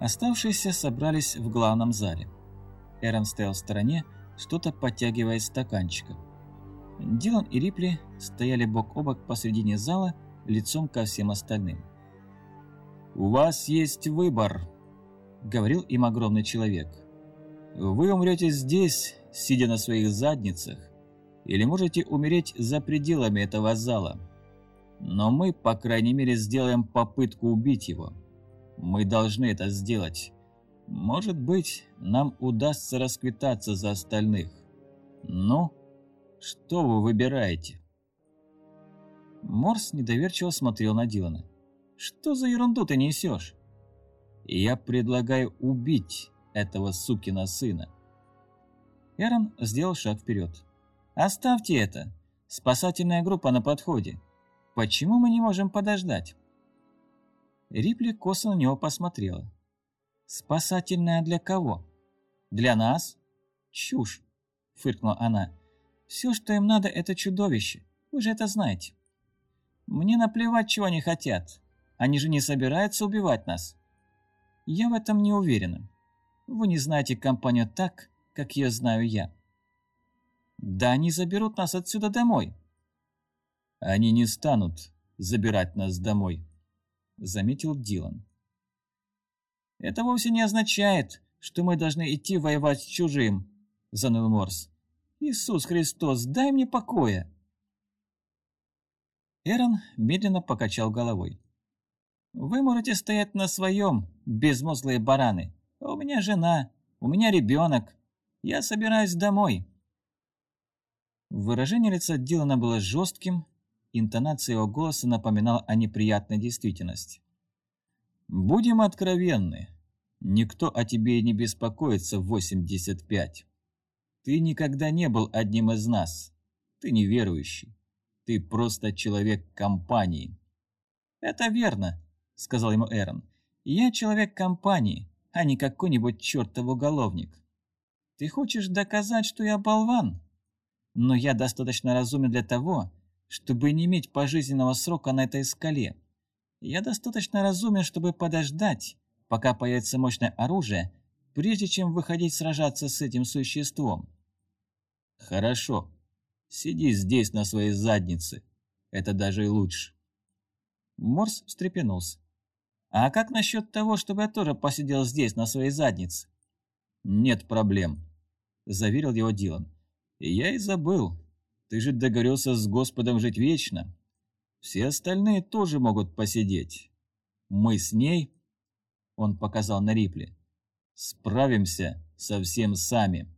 Оставшиеся собрались в главном зале. Эрон стоял в стороне, что-то подтягивая из. Дилан и Рипли стояли бок о бок посредине зала, лицом ко всем остальным. «У вас есть выбор», — говорил им огромный человек. «Вы умрете здесь, сидя на своих задницах, или можете умереть за пределами этого зала. Но мы, по крайней мере, сделаем попытку убить его. Мы должны это сделать. Может быть, нам удастся расквитаться за остальных. Ну, что вы выбираете?» Морс недоверчиво смотрел на Дилана. «Что за ерунду ты несешь?» «Я предлагаю убить этого сукина сына». Эрон сделал шаг вперед. «Оставьте это. Спасательная группа на подходе. Почему мы не можем подождать?» Рипли косо на него посмотрела. «Спасательная для кого? Для нас? Чушь!» — фыркнула она. «Все, что им надо, это чудовище. Вы же это знаете. Мне наплевать, чего они хотят. Они же не собираются убивать нас. Я в этом не уверена. Вы не знаете компанию так, как ее знаю я. Да они заберут нас отсюда домой. Они не станут забирать нас домой, заметил Дилан. Это вовсе не означает, что мы должны идти воевать с чужим, заныл Морс. Иисус Христос, дай мне покоя. Эрон медленно покачал головой. «Вы можете стоять на своем, безмозглые бараны. У меня жена, у меня ребенок. Я собираюсь домой». Выражение лица Дилана было жестким, интонация его голоса напоминала о неприятной действительности. «Будем откровенны. Никто о тебе не беспокоится в 85. Ты никогда не был одним из нас. Ты неверующий. Ты просто человек компании». «Это верно», — сказал ему Эрон. «Я человек компании, а не какой-нибудь чертов уголовник. Ты хочешь доказать, что я болван? Но я достаточно разумен для того, чтобы не иметь пожизненного срока на этой скале. Я достаточно разумен, чтобы подождать, пока появится мощное оружие, прежде чем выходить сражаться с этим существом. Хорошо, Сиди здесь на своей заднице. Это даже и лучше. Морс встрепенулся. А как насчет того, чтобы я тоже посидел здесь на своей заднице? Нет проблем, заверил его Дилан. я и забыл. Ты же договорился с Господом жить вечно. Все остальные тоже могут посидеть. Мы с ней, он показал на Рипли, справимся совсем сами.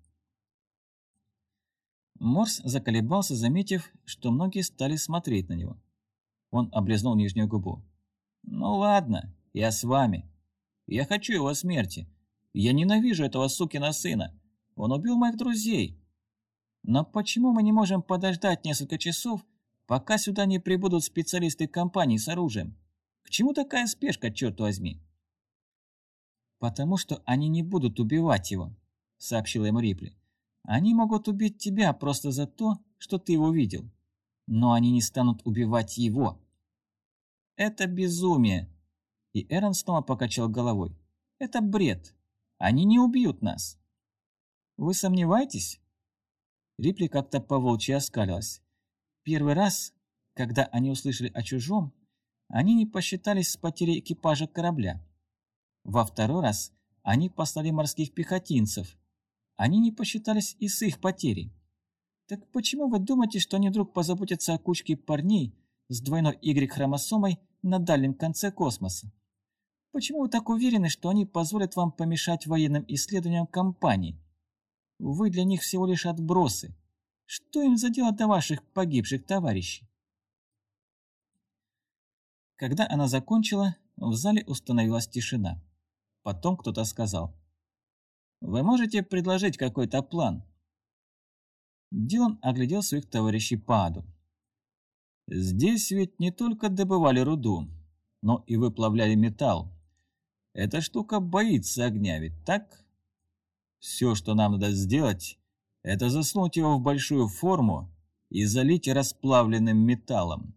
Морс заколебался, заметив, что многие стали смотреть на него. Он облизнул нижнюю губу. «Ну ладно, я с вами. Я хочу его смерти. Я ненавижу этого сукина сына. Он убил моих друзей. Но почему мы не можем подождать несколько часов, пока сюда не прибудут специалисты компании с оружием? К чему такая спешка, черт возьми?» «Потому что они не будут убивать его», — сообщила ему Рипли. Они могут убить тебя просто за то, что ты его видел. Но они не станут убивать его. Это безумие. И Эрон снова покачал головой. Это бред. Они не убьют нас. Вы сомневаетесь? Рипли как-то по-волчьи оскалилась. Первый раз, когда они услышали о чужом, они не посчитались с потерей экипажа корабля. Во второй раз они послали морских пехотинцев – они не посчитались и с их потерей. Так почему вы думаете, что они вдруг позаботятся о кучке парней с двойной Y-хромосомой на дальнем конце космоса? Почему вы так уверены, что они позволят вам помешать военным исследованиям компании? Вы для них всего лишь отбросы. Что им за дело до ваших погибших товарищей? Когда она закончила, в зале установилась тишина. Потом кто-то сказал – вы можете предложить какой-то план?» Дилан оглядел своих товарищей по аду. «Здесь ведь не только добывали руду, но и выплавляли металл. Эта штука боится огня, ведь так? Все, что нам надо сделать, это засунуть его в большую форму и залить расплавленным металлом».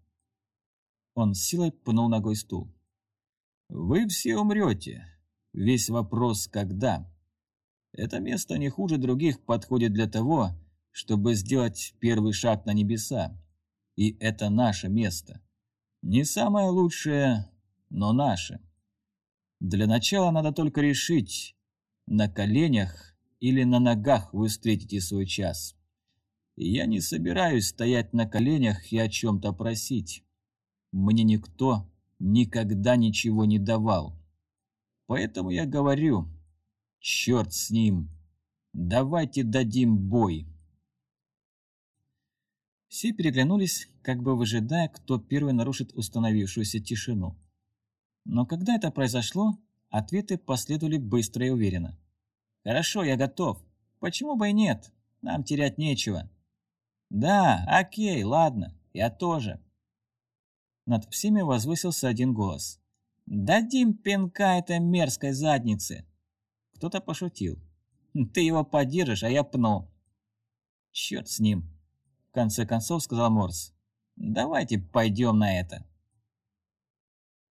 Он силой пнул ногой стул. «Вы все умрете, Весь вопрос «когда?». Это место не хуже других подходит для того, чтобы сделать первый шаг на небеса. И это наше место. Не самое лучшее, но наше. Для начала надо только решить, на коленях или на ногах вы встретите свой час. Я не собираюсь стоять на коленях и о чем-то просить. Мне никто никогда ничего не давал. Поэтому я говорю, черт с ним, давайте дадим бой. Все переглянулись, как бы выжидая, кто первый нарушит установившуюся тишину. Но когда это произошло, ответы последовали быстро и уверенно. «Хорошо, я готов. Почему бы и нет? Нам терять нечего». «Да, окей, ладно, я тоже». Над всеми возвысился один голос. «Дадим пинка этой мерзкой заднице!» Кто-то пошутил. «Ты его поддержишь, а я пну». «Черт с ним!» В конце концов сказал Морс. «Давайте пойдем на это».